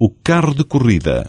o carro de corrida.